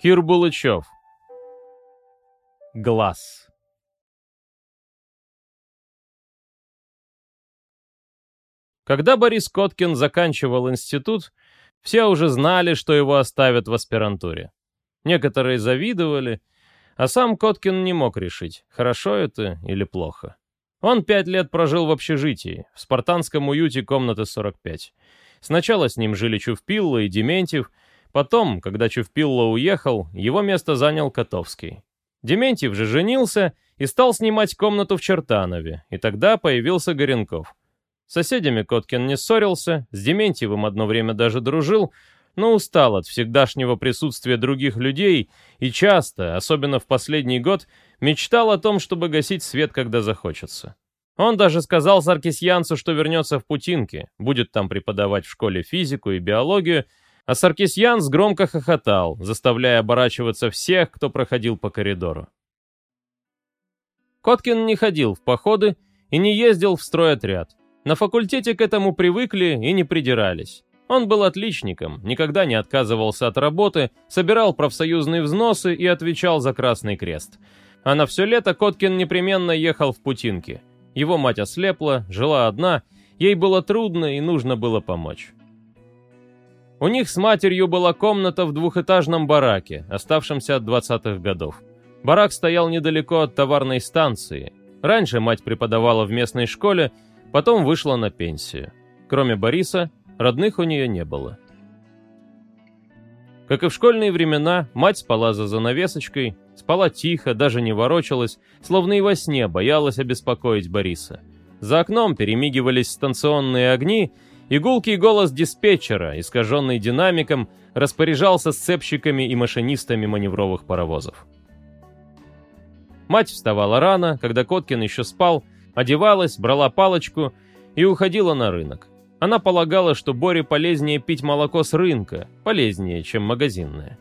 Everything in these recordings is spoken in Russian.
Кир Булычев. Глаз. Когда Борис Коткин заканчивал институт, все уже знали, что его оставят в аспирантуре. Некоторые завидовали, а сам Коткин не мог решить, хорошо это или плохо. Он пять лет прожил в общежитии, в спартанском уюте комнаты 45. Сначала с ним жили Чувпилла и Дементьев, Потом, когда Чувпилло уехал, его место занял Котовский. Дементьев же женился и стал снимать комнату в Чертанове, и тогда появился Горенков. С соседями Коткин не ссорился, с Дементьевым одно время даже дружил, но устал от всегдашнего присутствия других людей и часто, особенно в последний год, мечтал о том, чтобы гасить свет, когда захочется. Он даже сказал Саркисьянцу, что вернется в Путинки, будет там преподавать в школе физику и биологию, а Саркисьянс громко хохотал, заставляя оборачиваться всех, кто проходил по коридору. Коткин не ходил в походы и не ездил в стройотряд. На факультете к этому привыкли и не придирались. Он был отличником, никогда не отказывался от работы, собирал профсоюзные взносы и отвечал за Красный Крест. А на все лето Коткин непременно ехал в Путинки. Его мать ослепла, жила одна, ей было трудно и нужно было помочь. У них с матерью была комната в двухэтажном бараке, оставшемся от 20-х годов. Барак стоял недалеко от товарной станции. Раньше мать преподавала в местной школе, потом вышла на пенсию. Кроме Бориса, родных у нее не было. Как и в школьные времена, мать спала за занавесочкой, спала тихо, даже не ворочалась, словно и во сне боялась обеспокоить Бориса. За окном перемигивались станционные огни, Игулкий голос диспетчера, искаженный динамиком, распоряжался сцепщиками и машинистами маневровых паровозов. Мать вставала рано, когда Коткин еще спал, одевалась, брала палочку и уходила на рынок. Она полагала, что Боре полезнее пить молоко с рынка, полезнее, чем магазинное.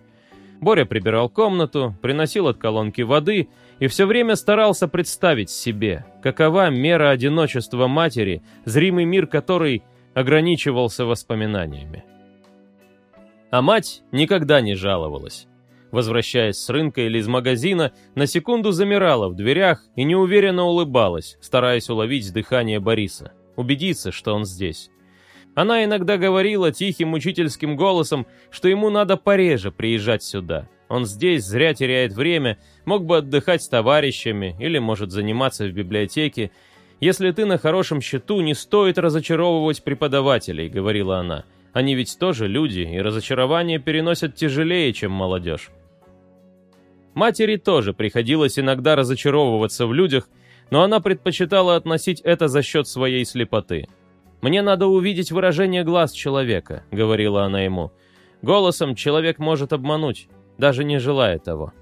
Боря прибирал комнату, приносил от колонки воды и все время старался представить себе, какова мера одиночества матери, зримый мир которой – ограничивался воспоминаниями. А мать никогда не жаловалась. Возвращаясь с рынка или из магазина, на секунду замирала в дверях и неуверенно улыбалась, стараясь уловить дыхание Бориса, убедиться, что он здесь. Она иногда говорила тихим учительским голосом, что ему надо пореже приезжать сюда. Он здесь зря теряет время, мог бы отдыхать с товарищами или может заниматься в библиотеке, «Если ты на хорошем счету, не стоит разочаровывать преподавателей», — говорила она. «Они ведь тоже люди, и разочарование переносят тяжелее, чем молодежь». Матери тоже приходилось иногда разочаровываться в людях, но она предпочитала относить это за счет своей слепоты. «Мне надо увидеть выражение глаз человека», — говорила она ему. «Голосом человек может обмануть, даже не желая того».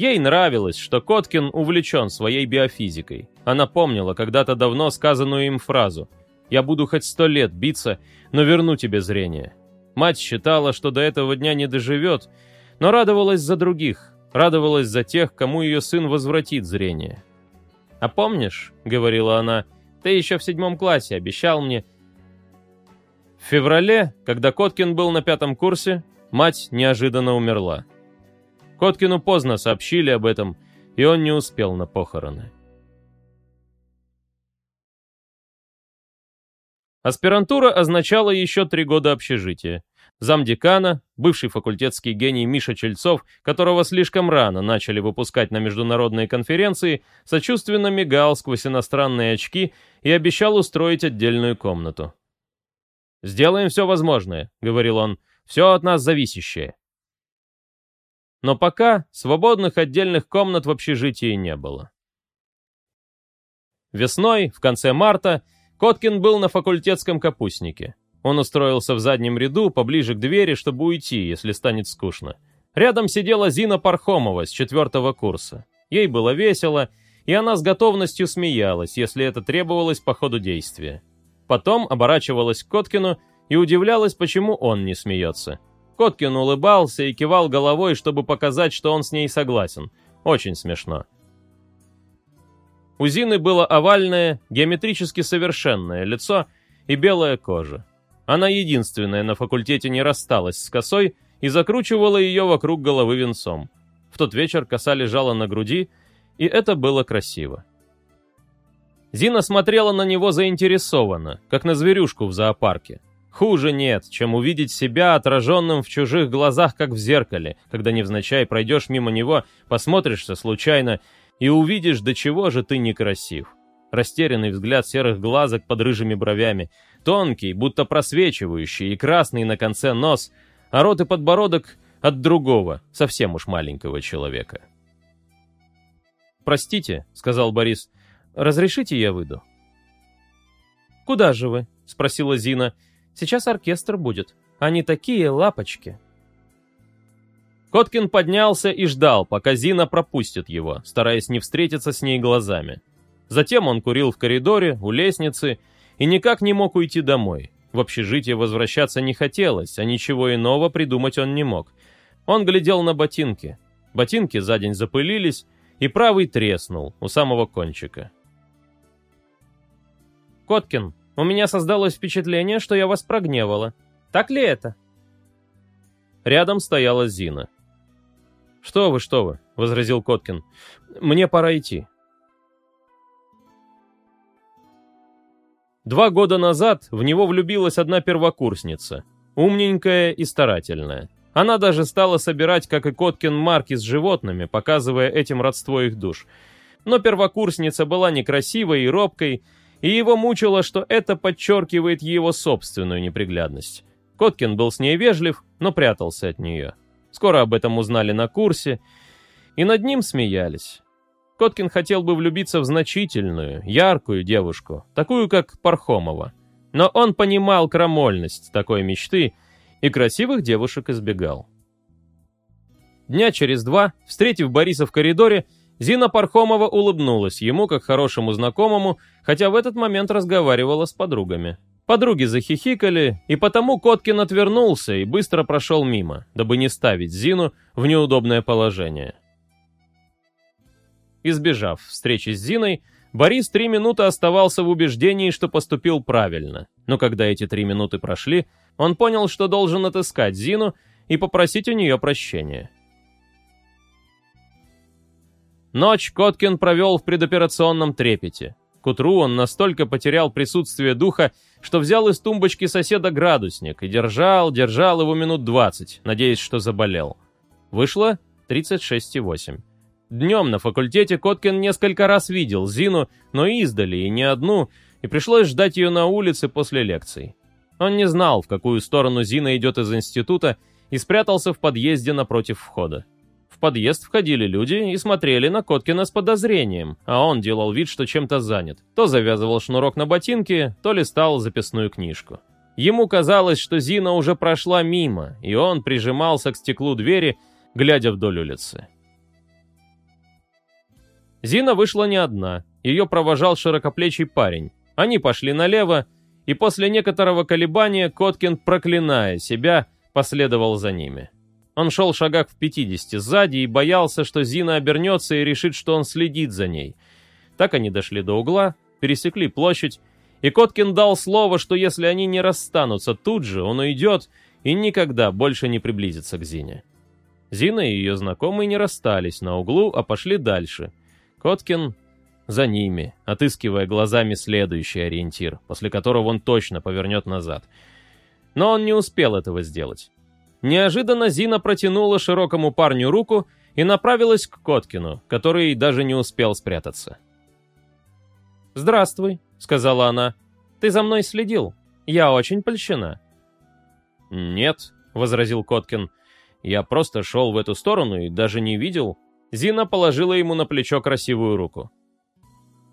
Ей нравилось, что Коткин увлечен своей биофизикой. Она помнила когда-то давно сказанную им фразу «Я буду хоть сто лет биться, но верну тебе зрение». Мать считала, что до этого дня не доживет, но радовалась за других, радовалась за тех, кому ее сын возвратит зрение. «А помнишь, — говорила она, — ты еще в седьмом классе обещал мне...» В феврале, когда Коткин был на пятом курсе, мать неожиданно умерла. Коткину поздно сообщили об этом, и он не успел на похороны. Аспирантура означала еще три года общежития. Замдекана, бывший факультетский гений Миша Чельцов, которого слишком рано начали выпускать на международные конференции, сочувственно мигал сквозь иностранные очки и обещал устроить отдельную комнату. «Сделаем все возможное», — говорил он, — «все от нас зависящее». Но пока свободных отдельных комнат в общежитии не было. Весной, в конце марта, Коткин был на факультетском капустнике. Он устроился в заднем ряду, поближе к двери, чтобы уйти, если станет скучно. Рядом сидела Зина Пархомова с четвертого курса. Ей было весело, и она с готовностью смеялась, если это требовалось по ходу действия. Потом оборачивалась к Коткину и удивлялась, почему он не смеется. Коткин улыбался и кивал головой, чтобы показать, что он с ней согласен. Очень смешно. У Зины было овальное, геометрически совершенное лицо и белая кожа. Она единственная на факультете не рассталась с косой и закручивала ее вокруг головы венцом. В тот вечер коса лежала на груди, и это было красиво. Зина смотрела на него заинтересованно, как на зверюшку в зоопарке. Хуже нет, чем увидеть себя отраженным в чужих глазах, как в зеркале, когда невзначай пройдешь мимо него, посмотришься случайно и увидишь, до чего же ты некрасив. Растерянный взгляд серых глазок под рыжими бровями, тонкий, будто просвечивающий, и красный на конце нос, а рот и подбородок от другого, совсем уж маленького человека. «Простите», — сказал Борис, — «разрешите я выйду?» «Куда же вы?» — спросила Зина. «Сейчас оркестр будет. Они такие лапочки». Коткин поднялся и ждал, пока Зина пропустит его, стараясь не встретиться с ней глазами. Затем он курил в коридоре, у лестницы, и никак не мог уйти домой. В общежитие возвращаться не хотелось, а ничего иного придумать он не мог. Он глядел на ботинки. Ботинки за день запылились, и правый треснул у самого кончика. «Коткин, у меня создалось впечатление, что я вас прогневала. Так ли это?» Рядом стояла Зина. «Что вы, что вы», — возразил Коткин. «Мне пора идти». Два года назад в него влюбилась одна первокурсница, умненькая и старательная. Она даже стала собирать, как и Коткин, марки с животными, показывая этим родство их душ. Но первокурсница была некрасивой и робкой, и его мучило, что это подчеркивает его собственную неприглядность. Коткин был с ней вежлив, но прятался от нее. Скоро об этом узнали на курсе, и над ним смеялись. Коткин хотел бы влюбиться в значительную, яркую девушку, такую как Пархомова. Но он понимал крамольность такой мечты и красивых девушек избегал. Дня через два, встретив Бориса в коридоре, Зина Пархомова улыбнулась ему, как хорошему знакомому, хотя в этот момент разговаривала с подругами. Подруги захихикали, и потому Коткин отвернулся и быстро прошел мимо, дабы не ставить Зину в неудобное положение. Избежав встречи с Зиной, Борис три минуты оставался в убеждении, что поступил правильно. Но когда эти три минуты прошли, он понял, что должен отыскать Зину и попросить у нее прощения. Ночь Коткин провел в предоперационном трепете. К утру он настолько потерял присутствие духа, что взял из тумбочки соседа градусник и держал, держал его минут двадцать, надеясь, что заболел. Вышло 36,8. Днем на факультете Коткин несколько раз видел Зину, но издали, и не одну, и пришлось ждать ее на улице после лекций. Он не знал, в какую сторону Зина идет из института, и спрятался в подъезде напротив входа. Подъезд входили люди и смотрели на Коткина с подозрением, а он делал вид, что чем-то занят. То завязывал шнурок на ботинке, то листал записную книжку. Ему казалось, что Зина уже прошла мимо, и он прижимался к стеклу двери, глядя вдоль улицы. Зина вышла не одна, ее провожал широкоплечий парень. Они пошли налево, и после некоторого колебания Коткин, проклиная себя, последовал за ними. Он шел шагах в 50 сзади и боялся, что Зина обернется и решит, что он следит за ней. Так они дошли до угла, пересекли площадь, и Коткин дал слово, что если они не расстанутся тут же, он уйдет и никогда больше не приблизится к Зине. Зина и ее знакомые не расстались на углу, а пошли дальше, Коткин за ними, отыскивая глазами следующий ориентир, после которого он точно повернет назад. Но он не успел этого сделать. Неожиданно Зина протянула широкому парню руку и направилась к Коткину, который даже не успел спрятаться. «Здравствуй», — сказала она. «Ты за мной следил. Я очень польщена». «Нет», — возразил Коткин. «Я просто шел в эту сторону и даже не видел, Зина положила ему на плечо красивую руку.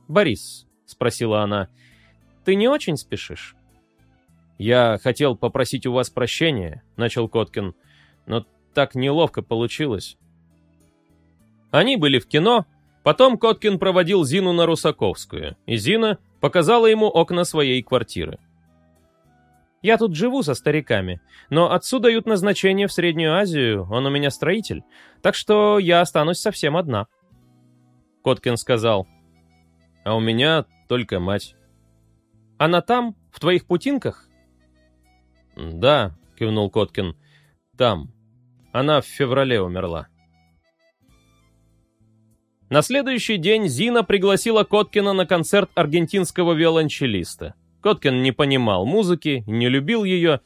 «Борис», — спросила она, — «ты не очень спешишь?» «Я хотел попросить у вас прощения», — начал Коткин, — «но так неловко получилось». Они были в кино, потом Коткин проводил Зину на Русаковскую, и Зина показала ему окна своей квартиры. Я тут живу со стариками, но отцу дают назначение в Среднюю Азию, он у меня строитель, так что я останусь совсем одна». Коткин сказал, «А у меня только мать». «Она там, в твоих путинках?» «Да», — кивнул Коткин, — «там. Она в феврале умерла. На следующий день Зина пригласила Коткина на концерт аргентинского виолончелиста. Коткин не понимал музыки, не любил ее.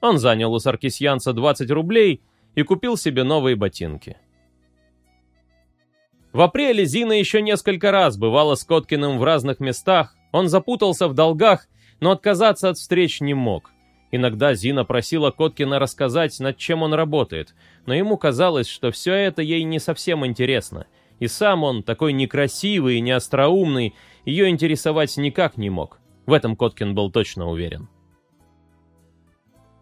Он занял у саркисьянца 20 рублей и купил себе новые ботинки. В апреле Зина еще несколько раз бывала с Коткиным в разных местах. Он запутался в долгах, но отказаться от встреч не мог. Иногда Зина просила Коткина рассказать, над чем он работает, но ему казалось, что все это ей не совсем интересно – и сам он, такой некрасивый и неостроумный, ее интересовать никак не мог. В этом Коткин был точно уверен.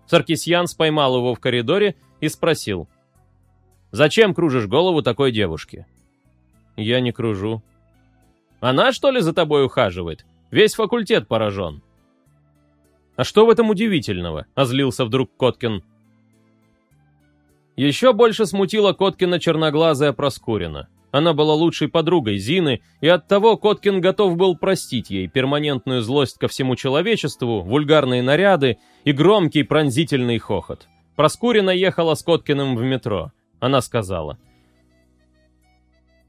Саркисьян поймал его в коридоре и спросил. «Зачем кружишь голову такой девушке?» «Я не кружу». «Она, что ли, за тобой ухаживает? Весь факультет поражен». «А что в этом удивительного?» — озлился вдруг Коткин. Еще больше смутила Коткина черноглазая Проскурина. Она была лучшей подругой Зины, и оттого Коткин готов был простить ей перманентную злость ко всему человечеству, вульгарные наряды и громкий пронзительный хохот. Проскурина ехала с Коткиным в метро. Она сказала.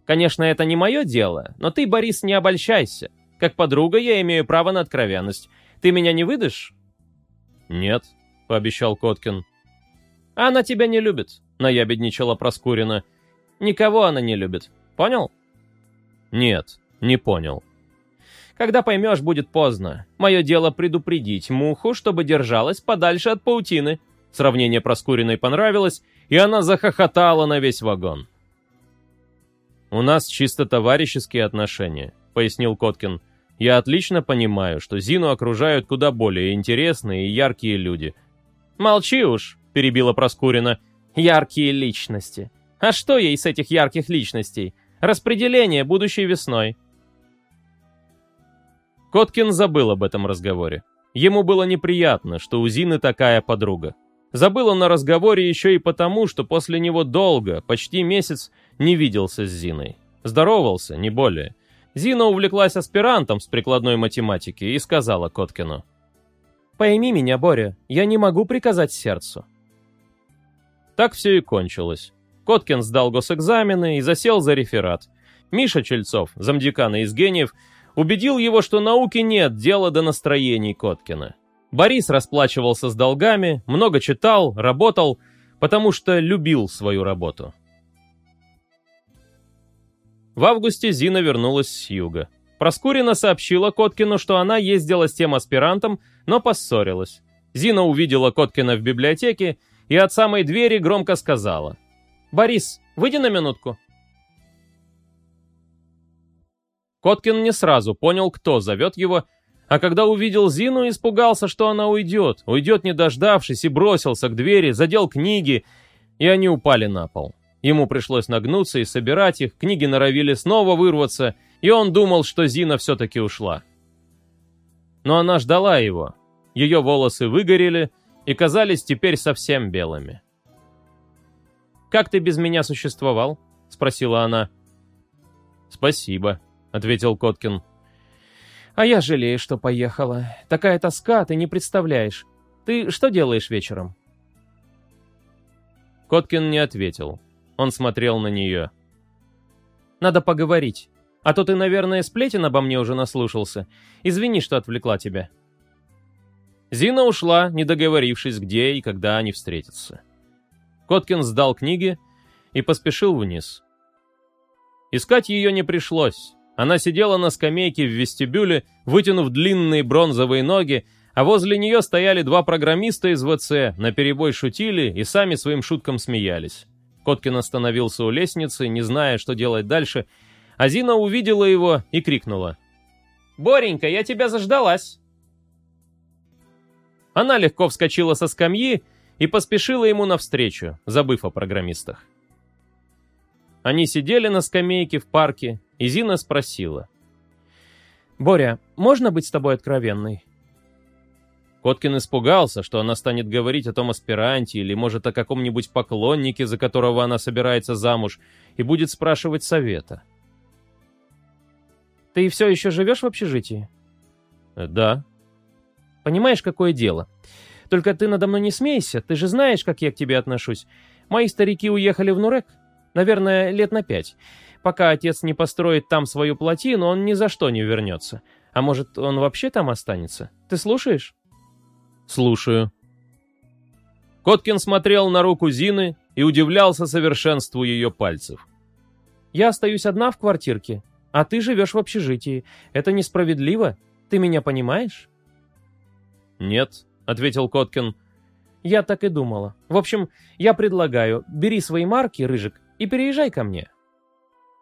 «Конечно, это не мое дело, но ты, Борис, не обольщайся. Как подруга я имею право на откровенность. Ты меня не выдашь?» «Нет», — пообещал Коткин. «Она тебя не любит», — наябедничала Проскурина. «Никого она не любит. Понял? Нет, не понял. Когда поймешь, будет поздно. Мое дело предупредить муху, чтобы держалась подальше от паутины. Сравнение Проскуриной понравилось, и она захохотала на весь вагон. «У нас чисто товарищеские отношения», — пояснил Коткин. «Я отлично понимаю, что Зину окружают куда более интересные и яркие люди». «Молчи уж», — перебила Проскурина. «Яркие личности. А что ей с этих ярких личностей? Распределение будущей весной. Коткин забыл об этом разговоре. Ему было неприятно, что у Зины такая подруга. Забыл он на разговоре еще и потому, что после него долго, почти месяц, не виделся с Зиной. Здоровался, не более. Зина увлеклась аспирантом с прикладной математики и сказала Коткину. «Пойми меня, Боря, я не могу приказать сердцу». Так все и кончилось. Коткин сдал госэкзамены и засел за реферат. Миша Чельцов, замдекана из гениев, убедил его, что науки нет дела до настроений Коткина. Борис расплачивался с долгами, много читал, работал, потому что любил свою работу. В августе Зина вернулась с юга. Проскурина сообщила Коткину, что она ездила с тем аспирантом, но поссорилась. Зина увидела Коткина в библиотеке и от самой двери громко сказала — «Борис, выйди на минутку». Коткин не сразу понял, кто зовет его, а когда увидел Зину, испугался, что она уйдет, уйдет не дождавшись, и бросился к двери, задел книги, и они упали на пол. Ему пришлось нагнуться и собирать их, книги норовили снова вырваться, и он думал, что Зина все-таки ушла. Но она ждала его. Ее волосы выгорели и казались теперь совсем белыми. «Как ты без меня существовал?» — спросила она. «Спасибо», — ответил Коткин. «А я жалею, что поехала. Такая тоска, ты не представляешь. Ты что делаешь вечером?» Коткин не ответил. Он смотрел на нее. «Надо поговорить. А то ты, наверное, сплетен обо мне уже наслушался. Извини, что отвлекла тебя». Зина ушла, не договорившись, где и когда они встретятся. Коткин сдал книги и поспешил вниз. Искать ее не пришлось. Она сидела на скамейке в вестибюле, вытянув длинные бронзовые ноги, а возле нее стояли два программиста из ВЦ, наперебой шутили и сами своим шуткам смеялись. Коткин остановился у лестницы, не зная, что делать дальше, а Зина увидела его и крикнула. «Боренька, я тебя заждалась!» Она легко вскочила со скамьи и поспешила ему навстречу, забыв о программистах. Они сидели на скамейке в парке, и Зина спросила. «Боря, можно быть с тобой откровенной?» Коткин испугался, что она станет говорить о том аспиранте или, может, о каком-нибудь поклоннике, за которого она собирается замуж, и будет спрашивать совета. «Ты все еще живешь в общежитии?» «Да». «Понимаешь, какое дело? Только ты надо мной не смейся, ты же знаешь, как я к тебе отношусь. Мои старики уехали в Нурек. Наверное, лет на пять. Пока отец не построит там свою плотину, он ни за что не вернется. А может, он вообще там останется? Ты слушаешь?» «Слушаю». Коткин смотрел на руку Зины и удивлялся совершенству ее пальцев. «Я остаюсь одна в квартирке, а ты живешь в общежитии. Это несправедливо. Ты меня понимаешь?» «Нет», — ответил Коткин. «Я так и думала. В общем, я предлагаю, бери свои марки, Рыжик, и переезжай ко мне».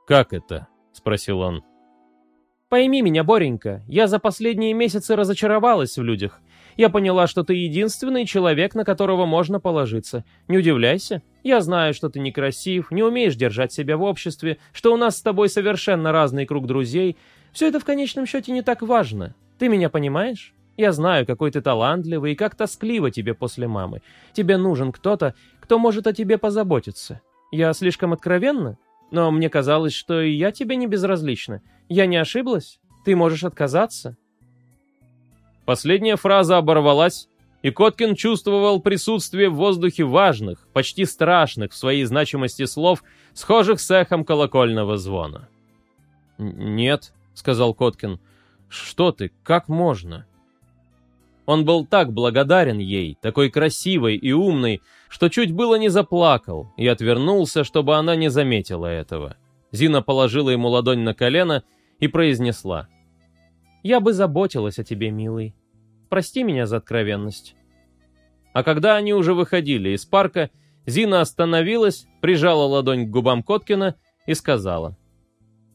«Как это?» — спросил он. «Пойми меня, Боренька, я за последние месяцы разочаровалась в людях. Я поняла, что ты единственный человек, на которого можно положиться. Не удивляйся. Я знаю, что ты некрасив, не умеешь держать себя в обществе, что у нас с тобой совершенно разный круг друзей. Все это в конечном счете не так важно. Ты меня понимаешь? Я знаю, какой ты талантливый и как тоскливо тебе после мамы. Тебе нужен кто-то, кто может о тебе позаботиться. Я слишком откровенна? Но мне казалось, что и я тебе не безразлична. Я не ошиблась? Ты можешь отказаться?» Последняя фраза оборвалась, и Коткин чувствовал присутствие в воздухе важных, почти страшных в своей значимости слов, схожих с эхом колокольного звона. «Нет», — сказал Коткин, — «что ты, как можно?» Он был так благодарен ей, такой красивой и умной, что чуть было не заплакал и отвернулся, чтобы она не заметила этого. Зина положила ему ладонь на колено и произнесла. Я бы заботилась о тебе, милый. Прости меня за откровенность». А когда они уже выходили из парка, Зина остановилась, прижала ладонь к губам Коткина и сказала.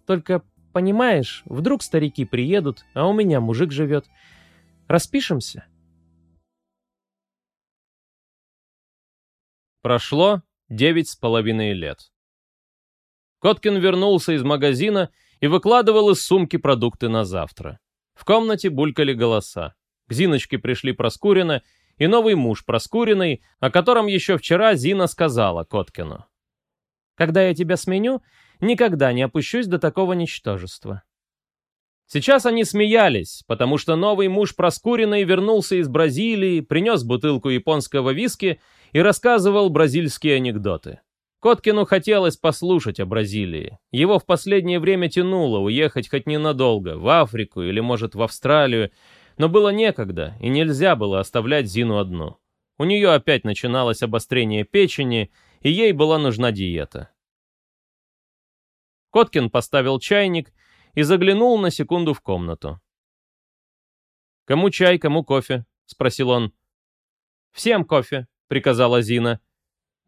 «Только, понимаешь, вдруг старики приедут, а у меня мужик живет. Распишемся?» Прошло девять с половиной лет. Коткин вернулся из магазина и выкладывал из сумки продукты на завтра. В комнате булькали голоса. К Зиночке пришли Проскурина и новый муж Проскуриной, о котором еще вчера Зина сказала Коткину. «Когда я тебя сменю, никогда не опущусь до такого ничтожества». Сейчас они смеялись, потому что новый муж Проскуриной вернулся из Бразилии, принес бутылку японского виски и рассказывал бразильские анекдоты. Коткину хотелось послушать о Бразилии. Его в последнее время тянуло уехать хоть ненадолго, в Африку или, может, в Австралию, но было некогда, и нельзя было оставлять Зину одну. У нее опять начиналось обострение печени, и ей была нужна диета. Коткин поставил чайник и заглянул на секунду в комнату. «Кому чай, кому кофе?» — спросил он. «Всем кофе», — приказала Зина.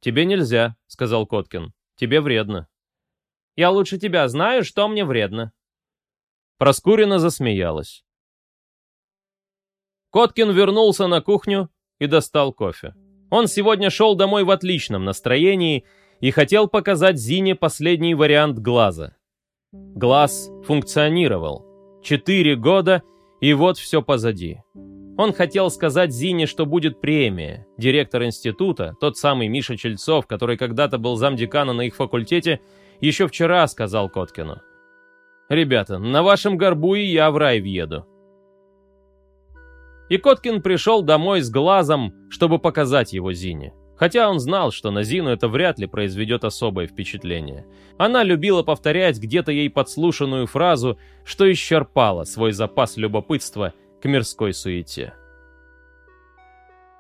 «Тебе нельзя», — сказал Коткин. «Тебе вредно». «Я лучше тебя знаю, что мне вредно». Проскурина засмеялась. Коткин вернулся на кухню и достал кофе. Он сегодня шел домой в отличном настроении и хотел показать Зине последний вариант глаза. Глаз функционировал. Четыре года, и вот все позади. Он хотел сказать Зине, что будет премия. Директор института, тот самый Миша Чельцов, который когда-то был замдекана на их факультете, еще вчера сказал Коткину. «Ребята, на вашем горбу и я в рай въеду». И Коткин пришел домой с глазом, чтобы показать его Зине. Хотя он знал, что на Зину это вряд ли произведет особое впечатление. Она любила повторять где-то ей подслушанную фразу, что исчерпала свой запас любопытства к мирской суете.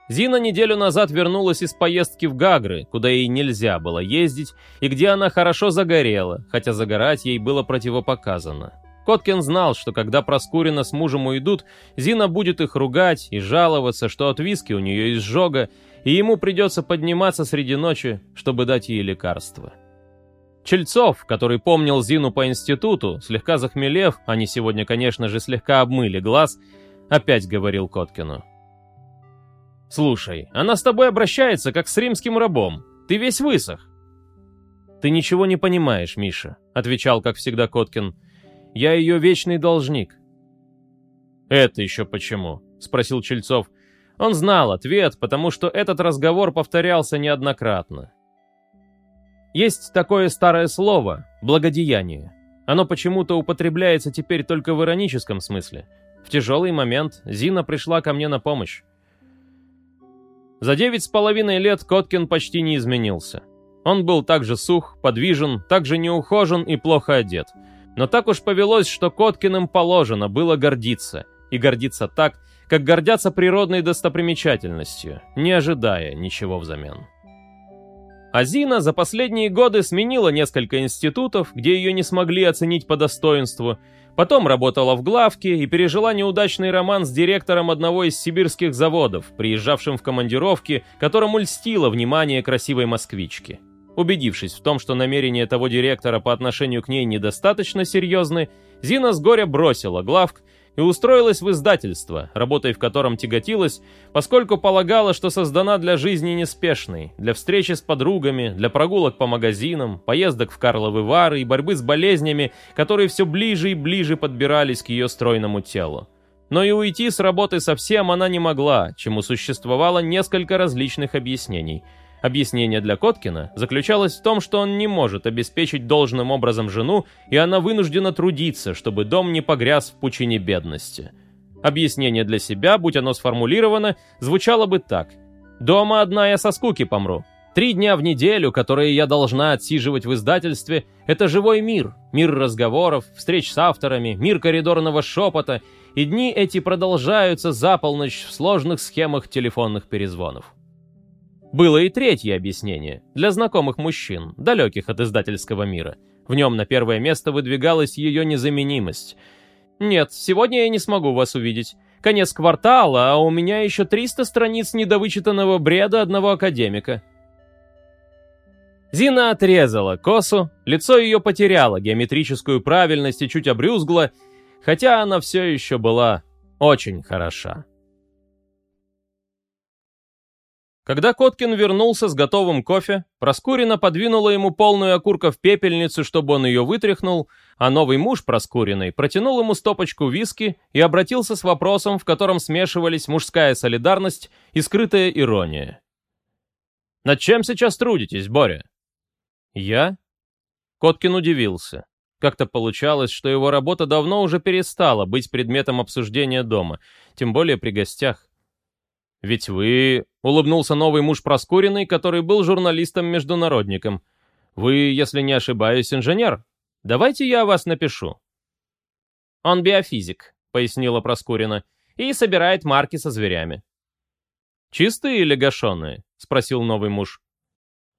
Зина неделю назад вернулась из поездки в Гагры, куда ей нельзя было ездить, и где она хорошо загорела, хотя загорать ей было противопоказано. Коткин знал, что когда Проскурина с мужем уйдут, Зина будет их ругать и жаловаться, что от виски у нее изжога, и ему придется подниматься среди ночи, чтобы дать ей лекарство. Чельцов, который помнил Зину по институту, слегка захмелев, они сегодня, конечно же, слегка обмыли глаз, опять говорил Коткину. «Слушай, она с тобой обращается, как с римским рабом. Ты весь высох». «Ты ничего не понимаешь, Миша», — отвечал, как всегда, Коткин. «Я ее вечный должник». «Это еще почему?» — спросил Чельцов. Он знал ответ, потому что этот разговор повторялся неоднократно. Есть такое старое слово «благодеяние». Оно почему-то употребляется теперь только в ироническом смысле — в тяжелый момент Зина пришла ко мне на помощь. За девять с половиной лет Коткин почти не изменился. Он был также сух, подвижен, также неухожен и плохо одет. Но так уж повелось, что Коткиным положено было гордиться. И гордиться так, как гордятся природной достопримечательностью, не ожидая ничего взамен. Азина за последние годы сменила несколько институтов, где ее не смогли оценить по достоинству, потом работала в главке и пережила неудачный роман с директором одного из сибирских заводов, приезжавшим в командировки, которому льстило внимание красивой москвички. Убедившись в том, что намерения того директора по отношению к ней недостаточно серьезны, Зина с горя бросила главк и устроилась в издательство, работой в котором тяготилась, поскольку полагала, что создана для жизни неспешной, для встречи с подругами, для прогулок по магазинам, поездок в Карловы Вары и борьбы с болезнями, которые все ближе и ближе подбирались к ее стройному телу. Но и уйти с работы совсем она не могла, чему существовало несколько различных объяснений – Объяснение для Коткина заключалось в том, что он не может обеспечить должным образом жену, и она вынуждена трудиться, чтобы дом не погряз в пучине бедности. Объяснение для себя, будь оно сформулировано, звучало бы так. «Дома одна я со скуки помру. Три дня в неделю, которые я должна отсиживать в издательстве, это живой мир. Мир разговоров, встреч с авторами, мир коридорного шепота, и дни эти продолжаются за полночь в сложных схемах телефонных перезвонов. Было и третье объяснение, для знакомых мужчин, далеких от издательского мира. В нем на первое место выдвигалась ее незаменимость. «Нет, сегодня я не смогу вас увидеть. Конец квартала, а у меня еще 300 страниц недовычитанного бреда одного академика». Зина отрезала косу, лицо ее потеряло геометрическую правильность и чуть обрюзгло, хотя она все еще была очень хороша. Когда Коткин вернулся с готовым кофе, Проскурина подвинула ему полную окурка в пепельницу, чтобы он ее вытряхнул, а новый муж Проскуриной протянул ему стопочку виски и обратился с вопросом, в котором смешивались мужская солидарность и скрытая ирония. «Над чем сейчас трудитесь, Боря?» «Я?» Коткин удивился. Как-то получалось, что его работа давно уже перестала быть предметом обсуждения дома, тем более при гостях. «Ведь вы...» — улыбнулся новый муж Проскуриной, который был журналистом-международником. «Вы, если не ошибаюсь, инженер? Давайте я вас напишу». «Он биофизик», — пояснила Проскурина, «и собирает марки со зверями». «Чистые или гашеные?» — спросил новый муж.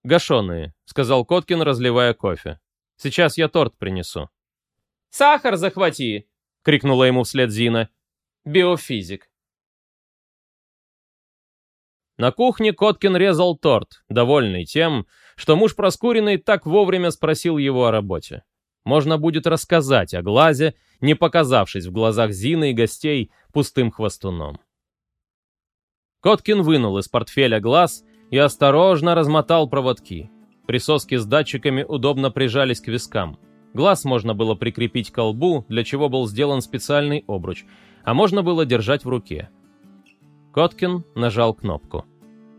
«Гашеные», — сказал Коткин, разливая кофе. «Сейчас я торт принесу». «Сахар захвати!» — крикнула ему вслед Зина. «Биофизик». На кухне Коткин резал торт, довольный тем, что муж Проскуриной так вовремя спросил его о работе. Можно будет рассказать о глазе, не показавшись в глазах Зины и гостей пустым хвостуном. Коткин вынул из портфеля глаз и осторожно размотал проводки. Присоски с датчиками удобно прижались к вискам. Глаз можно было прикрепить к колбу, для чего был сделан специальный обруч, а можно было держать в руке – Коткин нажал кнопку.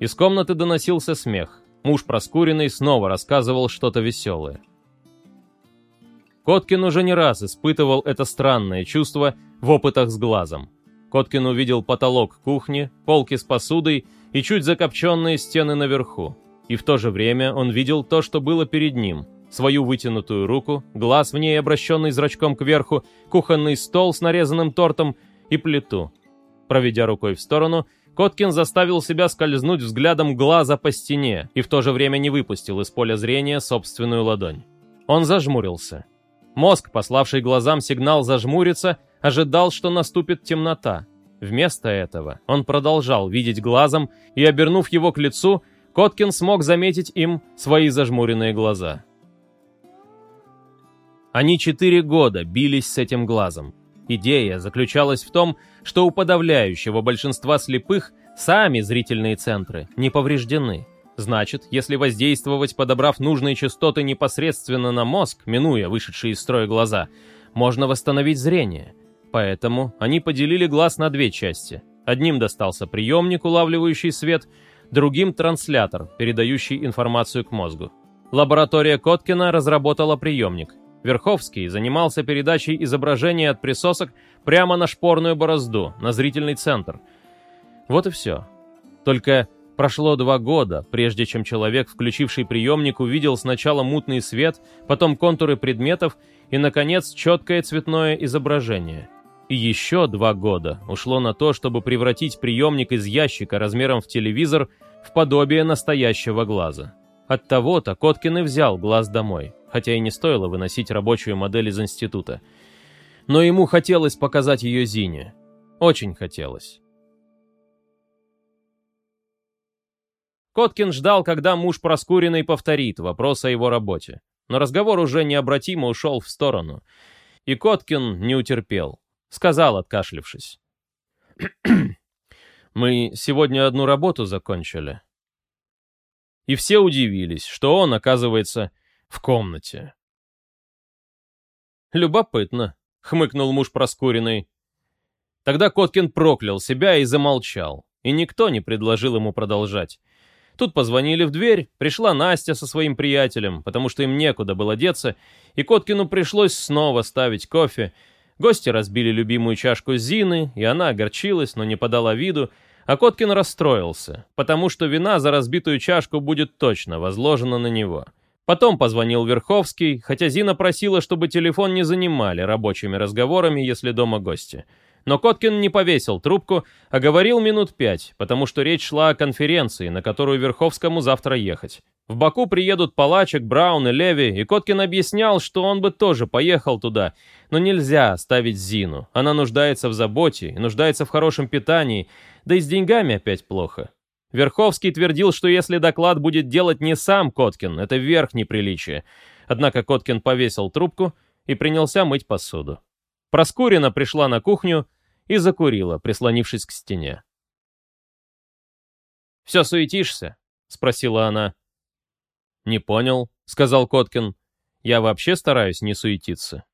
Из комнаты доносился смех. Муж Проскуренный снова рассказывал что-то веселое. Коткин уже не раз испытывал это странное чувство в опытах с глазом. Коткин увидел потолок кухни, полки с посудой и чуть закопченные стены наверху. И в то же время он видел то, что было перед ним. Свою вытянутую руку, глаз в ней обращенный зрачком кверху, кухонный стол с нарезанным тортом и плиту, Проведя рукой в сторону, Коткин заставил себя скользнуть взглядом глаза по стене и в то же время не выпустил из поля зрения собственную ладонь. Он зажмурился. Мозг, пославший глазам сигнал зажмуриться, ожидал, что наступит темнота. Вместо этого он продолжал видеть глазом, и, обернув его к лицу, Коткин смог заметить им свои зажмуренные глаза. Они четыре года бились с этим глазом. Идея заключалась в том, что у подавляющего большинства слепых сами зрительные центры не повреждены. Значит, если воздействовать, подобрав нужные частоты непосредственно на мозг, минуя вышедшие из строя глаза, можно восстановить зрение. Поэтому они поделили глаз на две части. Одним достался приемник, улавливающий свет, другим — транслятор, передающий информацию к мозгу. Лаборатория Коткина разработала приемник — Верховский занимался передачей изображения от присосок прямо на шпорную борозду, на зрительный центр. Вот и все. Только Прошло два года, прежде чем человек, включивший приемник, увидел сначала мутный свет, потом контуры предметов и, наконец, четкое цветное изображение. И еще два года ушло на то, чтобы превратить приемник из ящика размером в телевизор в подобие настоящего глаза. От того-то Коткин и взял глаз домой, хотя и не стоило выносить рабочую модель из института. Но ему хотелось показать ее Зине. Очень хотелось. Коткин ждал, когда муж Проскуриной повторит вопрос о его работе. Но разговор уже необратимо ушел в сторону. И Коткин не утерпел. Сказал, откашлившись. «Мы сегодня одну работу закончили». И все удивились, что он, оказывается, в комнате. «Любопытно», — хмыкнул муж Проскуриной. Тогда Коткин проклял себя и замолчал, и никто не предложил ему продолжать. Тут позвонили в дверь, пришла Настя со своим приятелем, потому что им некуда было деться, и Коткину пришлось снова ставить кофе. Гости разбили любимую чашку Зины, и она огорчилась, но не подала виду, а Коткин расстроился, потому что вина за разбитую чашку будет точно возложена на него. Потом позвонил Верховский, хотя Зина просила, чтобы телефон не занимали рабочими разговорами, если дома гости. Но Коткин не повесил трубку, а говорил минут пять, потому что речь шла о конференции, на которую Верховскому завтра ехать. В Баку приедут Палачек, Браун и Леви, и Коткин объяснял, что он бы тоже поехал туда. Но нельзя оставить Зину. Она нуждается в заботе и нуждается в хорошем питании, да и с деньгами опять плохо. Верховский твердил, что если доклад будет делать не сам Коткин, это верх неприличия. Однако Коткин повесил трубку и принялся мыть посуду. Проскурина пришла на кухню и закурила, прислонившись к стене. «Все суетишься?» — спросила она. «Не понял», — сказал Коткин. «Я вообще стараюсь не суетиться».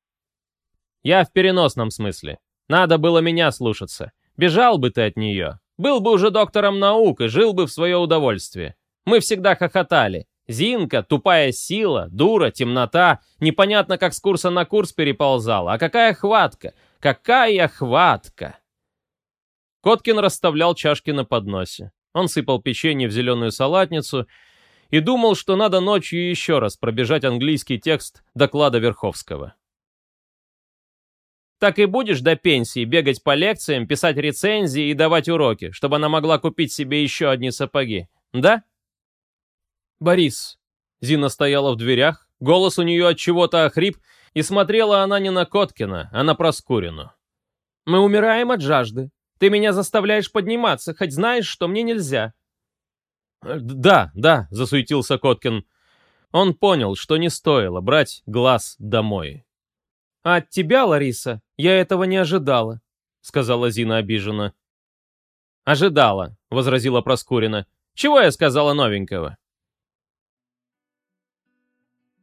«Я в переносном смысле. Надо было меня слушаться. Бежал бы ты от нее. Был бы уже доктором наук и жил бы в свое удовольствие. Мы всегда хохотали. Зинка, тупая сила, дура, темнота. Непонятно, как с курса на курс переползала. А какая хватка! Какая хватка! Коткин расставлял чашки на подносе. Он сыпал печенье в зеленую салатницу и думал, что надо ночью еще раз пробежать английский текст доклада Верховского. Так и будешь до пенсии бегать по лекциям, писать рецензии и давать уроки, чтобы она могла купить себе еще одни сапоги, да? Борис. Зина стояла в дверях, голос у нее от чего-то охрип, и смотрела она не на Коткина, а на Проскурину. «Мы умираем от жажды. Ты меня заставляешь подниматься, хоть знаешь, что мне нельзя». «Э, «Да, да», — засуетился Коткин. Он понял, что не стоило брать глаз домой. «А от тебя, Лариса, я этого не ожидала», — сказала Зина обиженно. «Ожидала», — возразила Проскурина. «Чего я сказала новенького?»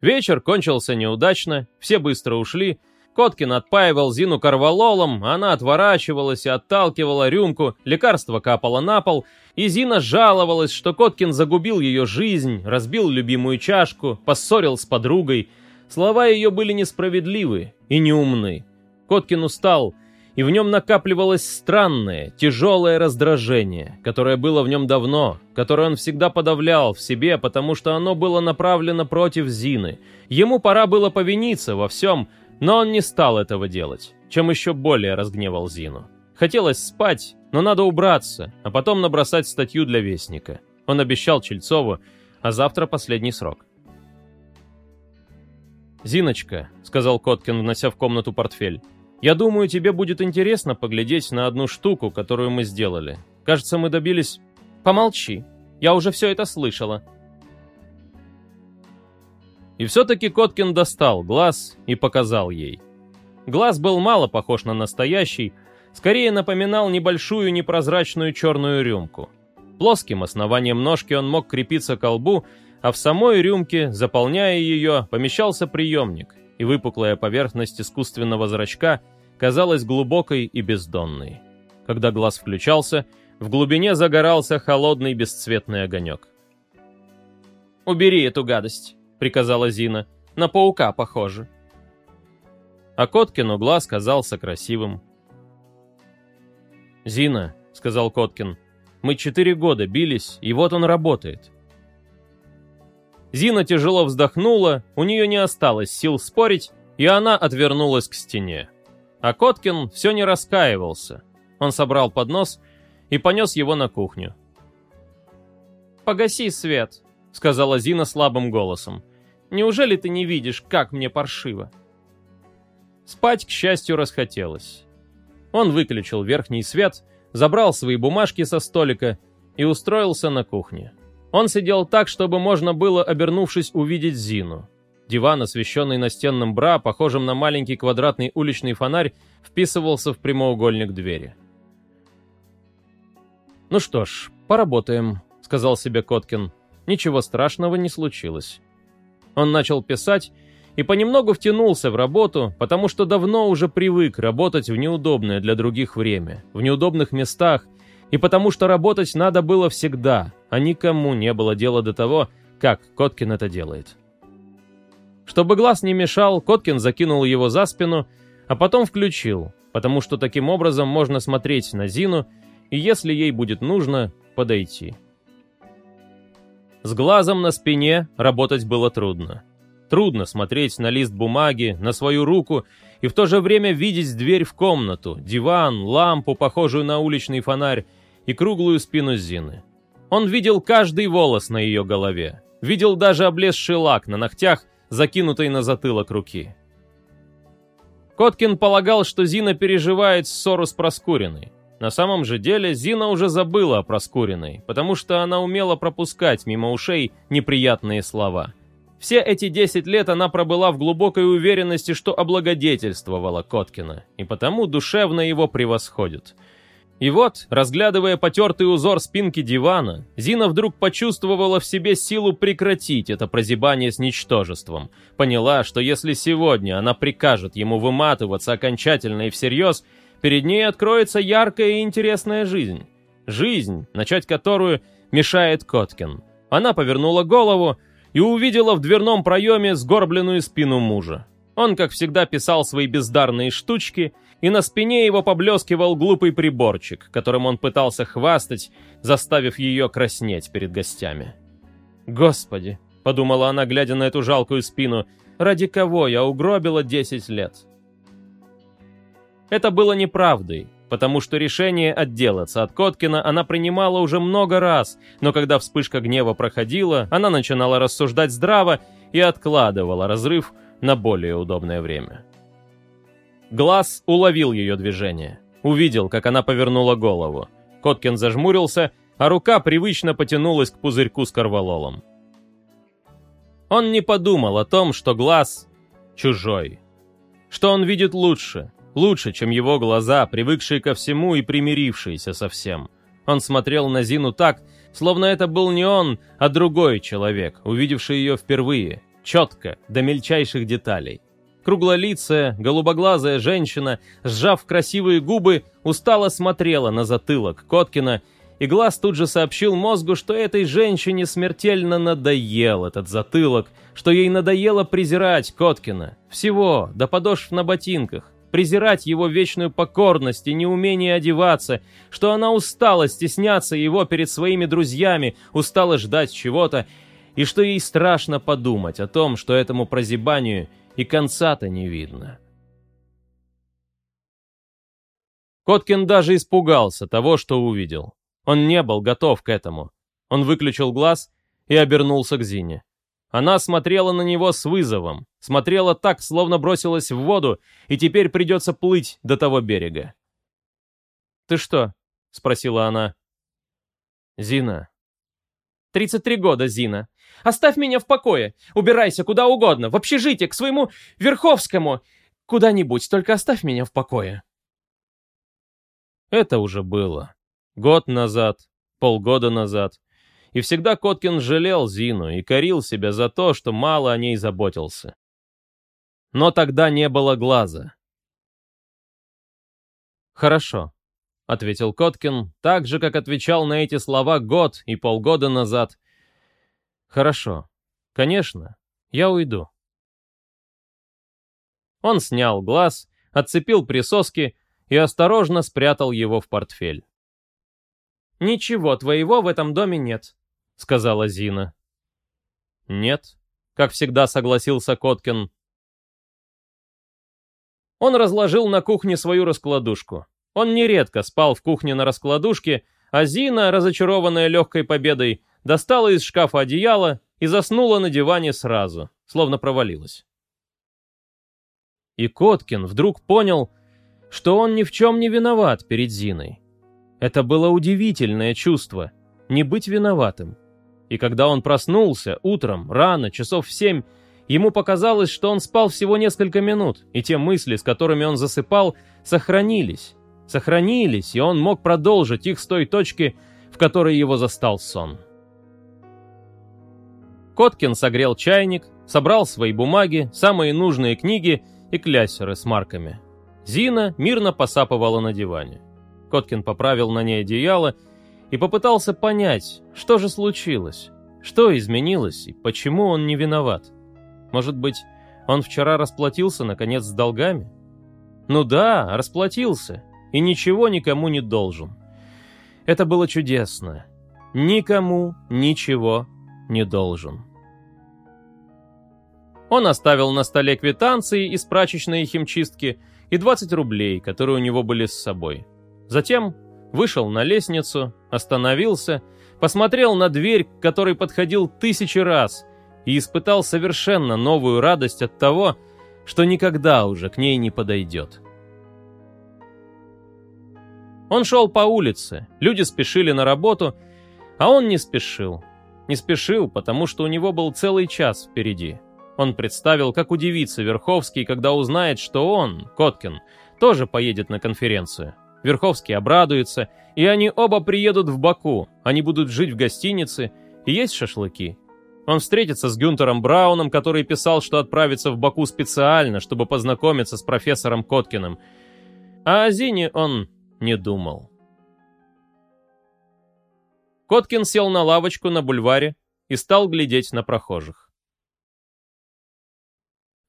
Вечер кончился неудачно, все быстро ушли. Коткин отпаивал Зину корвалолом, она отворачивалась и отталкивала рюмку, лекарство капало на пол, и Зина жаловалась, что Коткин загубил ее жизнь, разбил любимую чашку, поссорил с подругой. Слова ее были несправедливы и неумны. Коткин устал, и в нем накапливалось странное, тяжелое раздражение, которое было в нем давно, которое он всегда подавлял в себе, потому что оно было направлено против Зины. Ему пора было повиниться во всем, но он не стал этого делать, чем еще более разгневал Зину. Хотелось спать, но надо убраться, а потом набросать статью для Вестника. Он обещал Чельцову, а завтра последний срок. «Зиночка», — сказал Коткин, внося в комнату портфель, я думаю, тебе будет интересно поглядеть на одну штуку, которую мы сделали. Кажется, мы добились... Помолчи. Я уже все это слышала. И все-таки Коткин достал глаз и показал ей. Глаз был мало похож на настоящий, скорее напоминал небольшую непрозрачную черную рюмку. Плоским основанием ножки он мог крепиться к колбу, а в самой рюмке, заполняя ее, помещался приемник, и выпуклая поверхность искусственного зрачка казалась глубокой и бездонной. Когда глаз включался, в глубине загорался холодный бесцветный огонек. «Убери эту гадость», — приказала Зина. «На паука похоже». А Коткину глаз казался красивым. «Зина», — сказал Коткин, Мы четыре года бились, и вот он работает. Зина тяжело вздохнула, у нее не осталось сил спорить, и она отвернулась к стене. А Коткин все не раскаивался. Он собрал поднос и понес его на кухню. «Погаси свет», — сказала Зина слабым голосом. «Неужели ты не видишь, как мне паршиво?» Спать, к счастью, расхотелось. Он выключил верхний свет, забрал свои бумажки со столика и устроился на кухне. Он сидел так, чтобы можно было, обернувшись, увидеть Зину. Диван, освещенный настенным бра, похожим на маленький квадратный уличный фонарь, вписывался в прямоугольник двери. «Ну что ж, поработаем», — сказал себе Коткин. Ничего страшного не случилось. Он начал писать и понемногу втянулся в работу, потому что давно уже привык работать в неудобное для других время, в неудобных местах, и потому что работать надо было всегда, а никому не было дела до того, как Коткин это делает. Чтобы глаз не мешал, Коткин закинул его за спину, а потом включил, потому что таким образом можно смотреть на Зину и, если ей будет нужно, подойти. С глазом на спине работать было трудно. Трудно смотреть на лист бумаги, на свою руку и в то же время видеть дверь в комнату, диван, лампу, похожую на уличный фонарь, и круглую спину Зины. Он видел каждый волос на ее голове, видел даже облезший лак на ногтях, закинутый на затылок руки. Коткин полагал, что Зина переживает ссору с Проскуриной. На самом же деле Зина уже забыла о Проскуриной, потому что она умела пропускать мимо ушей неприятные слова. Все эти 10 лет она пробыла в глубокой уверенности, что облагодетельствовала Коткина, и потому душевно его превосходит – и вот, разглядывая потертый узор спинки дивана, Зина вдруг почувствовала в себе силу прекратить это прозябание с ничтожеством. Поняла, что если сегодня она прикажет ему выматываться окончательно и всерьез, перед ней откроется яркая и интересная жизнь. Жизнь, начать которую мешает Коткин. Она повернула голову и увидела в дверном проеме сгорбленную спину мужа. Он, как всегда, писал свои бездарные штучки, и на спине его поблескивал глупый приборчик, которым он пытался хвастать, заставив ее краснеть перед гостями. «Господи!» — подумала она, глядя на эту жалкую спину. «Ради кого я угробила 10 лет?» Это было неправдой, потому что решение отделаться от Коткина она принимала уже много раз, но когда вспышка гнева проходила, она начинала рассуждать здраво и откладывала разрыв, на более удобное время. Глаз уловил ее движение. Увидел, как она повернула голову. Коткин зажмурился, а рука привычно потянулась к пузырьку с корвалолом. Он не подумал о том, что глаз чужой. Что он видит лучше, лучше, чем его глаза, привыкшие ко всему и примирившиеся со всем. Он смотрел на Зину так, словно это был не он, а другой человек, увидевший ее впервые, четко, до мельчайших деталей. Круглолицая, голубоглазая женщина, сжав красивые губы, устало смотрела на затылок Коткина, и глаз тут же сообщил мозгу, что этой женщине смертельно надоел этот затылок, что ей надоело презирать Коткина. Всего, до подошв на ботинках. Презирать его вечную покорность и неумение одеваться, что она устала стесняться его перед своими друзьями, устала ждать чего-то, и что ей страшно подумать о том, что этому прозябанию и конца-то не видно. Коткин даже испугался того, что увидел. Он не был готов к этому. Он выключил глаз и обернулся к Зине. Она смотрела на него с вызовом, смотрела так, словно бросилась в воду, и теперь придется плыть до того берега. «Ты что?» — спросила она. «Зина». «Тридцать три года, Зина. Оставь меня в покое. Убирайся куда угодно, в общежитие, к своему Верховскому. Куда-нибудь, только оставь меня в покое. Это уже было. Год назад, полгода назад. И всегда Коткин жалел Зину и корил себя за то, что мало о ней заботился. Но тогда не было глаза. «Хорошо», — ответил Коткин, так же, как отвечал на эти слова год и полгода назад, «Хорошо. Конечно. Я уйду». Он снял глаз, отцепил присоски и осторожно спрятал его в портфель. «Ничего твоего в этом доме нет», — сказала Зина. «Нет», — как всегда согласился Коткин. Он разложил на кухне свою раскладушку. Он нередко спал в кухне на раскладушке, а Зина, разочарованная легкой победой, достала из шкафа одеяло и заснула на диване сразу, словно провалилась. И Коткин вдруг понял, что он ни в чем не виноват перед Зиной. Это было удивительное чувство — не быть виноватым. И когда он проснулся утром, рано, часов в семь, ему показалось, что он спал всего несколько минут, и те мысли, с которыми он засыпал, сохранились. Сохранились, и он мог продолжить их с той точки, в которой его застал сон. Коткин согрел чайник, собрал свои бумаги, самые нужные книги и кляссеры с марками. Зина мирно посапывала на диване. Коткин поправил на ней одеяло и попытался понять, что же случилось, что изменилось и почему он не виноват. Может быть, он вчера расплатился, наконец, с долгами? Ну да, расплатился, и ничего никому не должен. Это было чудесно. Никому ничего не должен. Он оставил на столе квитанции из прачечной химчистки и 20 рублей, которые у него были с собой. Затем вышел на лестницу, остановился, посмотрел на дверь, к которой подходил тысячи раз, и испытал совершенно новую радость от того, что никогда уже к ней не подойдет. Он шел по улице, люди спешили на работу, а он не спешил. Не спешил, потому что у него был целый час впереди. Он представил, как удивится Верховский, когда узнает, что он, Коткин, тоже поедет на конференцию. Верховский обрадуется, и они оба приедут в Баку, они будут жить в гостинице и есть шашлыки. Он встретится с Гюнтером Брауном, который писал, что отправится в Баку специально, чтобы познакомиться с профессором Коткиным. А о Зине он не думал. Коткин сел на лавочку на бульваре и стал глядеть на прохожих.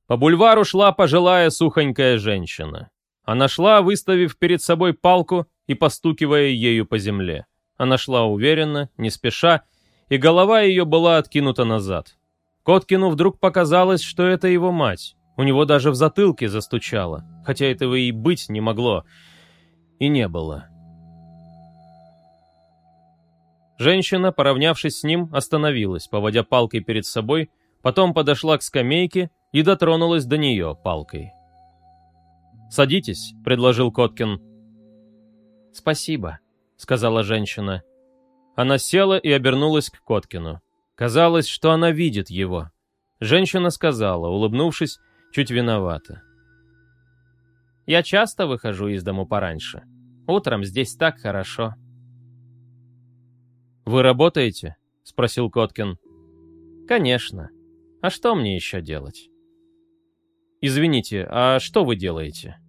По бульвару шла пожилая сухонькая женщина. Она шла, выставив перед собой палку и постукивая ею по земле. Она шла уверенно, не спеша, и голова ее была откинута назад. Коткину вдруг показалось, что это его мать. У него даже в затылке застучало, хотя этого и быть не могло. И не было. Женщина, поравнявшись с ним, остановилась, поводя палкой перед собой, потом подошла к скамейке и дотронулась до нее палкой. «Садитесь», — предложил Коткин. «Спасибо», — сказала женщина. Она села и обернулась к Коткину. Казалось, что она видит его. Женщина сказала, улыбнувшись, чуть виновата. «Я часто выхожу из дому пораньше. Утром здесь так хорошо». «Вы работаете?» — спросил Коткин. «Конечно. А что мне еще делать?» «Извините, а что вы делаете?»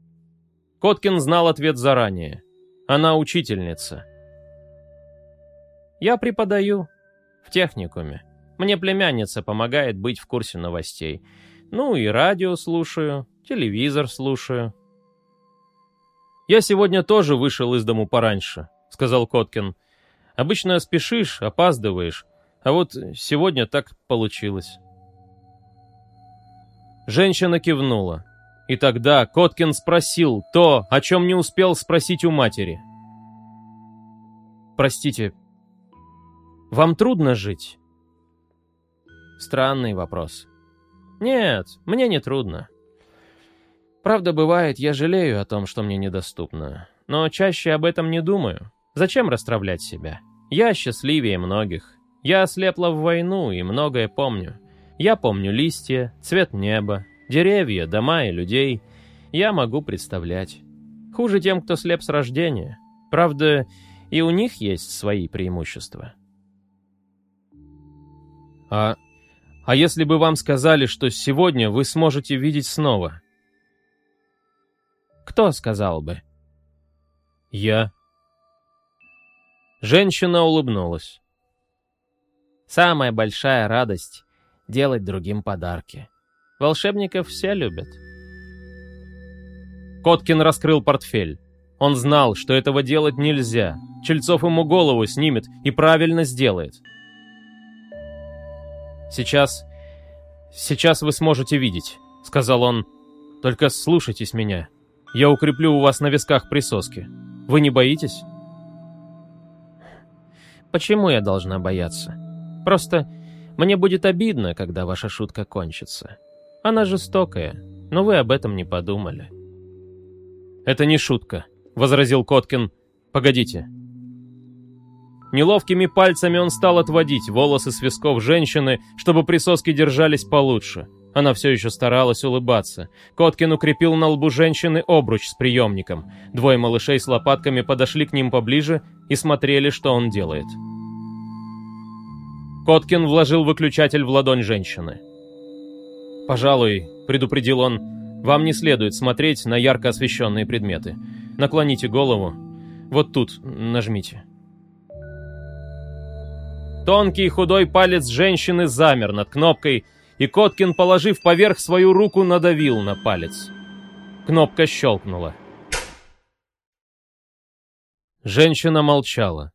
Коткин знал ответ заранее. Она учительница. «Я преподаю. В техникуме. Мне племянница помогает быть в курсе новостей. Ну и радио слушаю, телевизор слушаю». «Я сегодня тоже вышел из дому пораньше», — сказал Коткин. «Обычно спешишь, опаздываешь, а вот сегодня так получилось». Женщина кивнула. И тогда Коткин спросил то, о чем не успел спросить у матери. «Простите, вам трудно жить?» Странный вопрос. «Нет, мне не трудно. Правда, бывает, я жалею о том, что мне недоступно, но чаще об этом не думаю. Зачем расстравлять себя? Я счастливее многих. Я ослепла в войну и многое помню. Я помню листья, цвет неба, деревья, дома и людей. Я могу представлять. Хуже тем, кто слеп с рождения. Правда, и у них есть свои преимущества. А, а если бы вам сказали, что сегодня вы сможете видеть снова? Кто сказал бы? Я. Женщина улыбнулась. Самая большая радость делать другим подарки. Волшебников все любят. Коткин раскрыл портфель. Он знал, что этого делать нельзя. Чельцов ему голову снимет и правильно сделает. «Сейчас... сейчас вы сможете видеть», — сказал он. «Только слушайтесь меня. Я укреплю у вас на висках присоски. Вы не боитесь?» «Почему я должна бояться? Просто мне будет обидно, когда ваша шутка кончится. Она жестокая, но вы об этом не подумали». «Это не шутка», — возразил Коткин. «Погодите». Неловкими пальцами он стал отводить волосы с висков женщины, чтобы присоски держались получше. Она все еще старалась улыбаться. Коткин укрепил на лбу женщины обруч с приемником. Двое малышей с лопатками подошли к ним поближе и смотрели, что он делает. Коткин вложил выключатель в ладонь женщины. «Пожалуй», — предупредил он, — «вам не следует смотреть на ярко освещенные предметы. Наклоните голову. Вот тут нажмите». Тонкий худой палец женщины замер над кнопкой, и Коткин, положив поверх свою руку, надавил на палец. Кнопка щелкнула. Женщина молчала.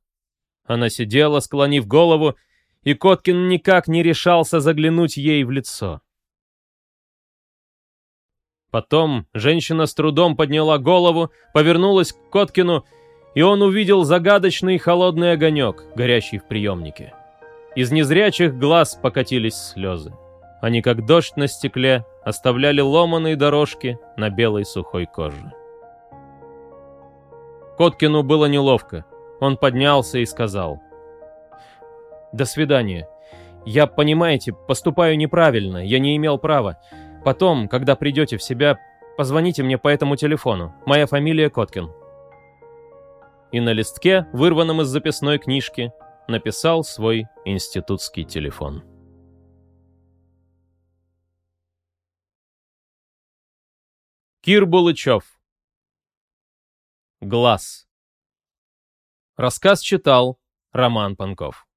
Она сидела, склонив голову, и Коткин никак не решался заглянуть ей в лицо. Потом женщина с трудом подняла голову, повернулась к Коткину, и он увидел загадочный холодный огонек, горящий в приемнике. Из незрячих глаз покатились слезы. Они, как дождь на стекле, оставляли ломаные дорожки на белой сухой коже. Коткину было неловко. Он поднялся и сказал. «До свидания. Я, понимаете, поступаю неправильно, я не имел права. Потом, когда придете в себя, позвоните мне по этому телефону. Моя фамилия Коткин». И на листке, вырванном из записной книжки, написал свой институтский телефон. Кир Булычев Глаз. Рассказ читал Роман Панков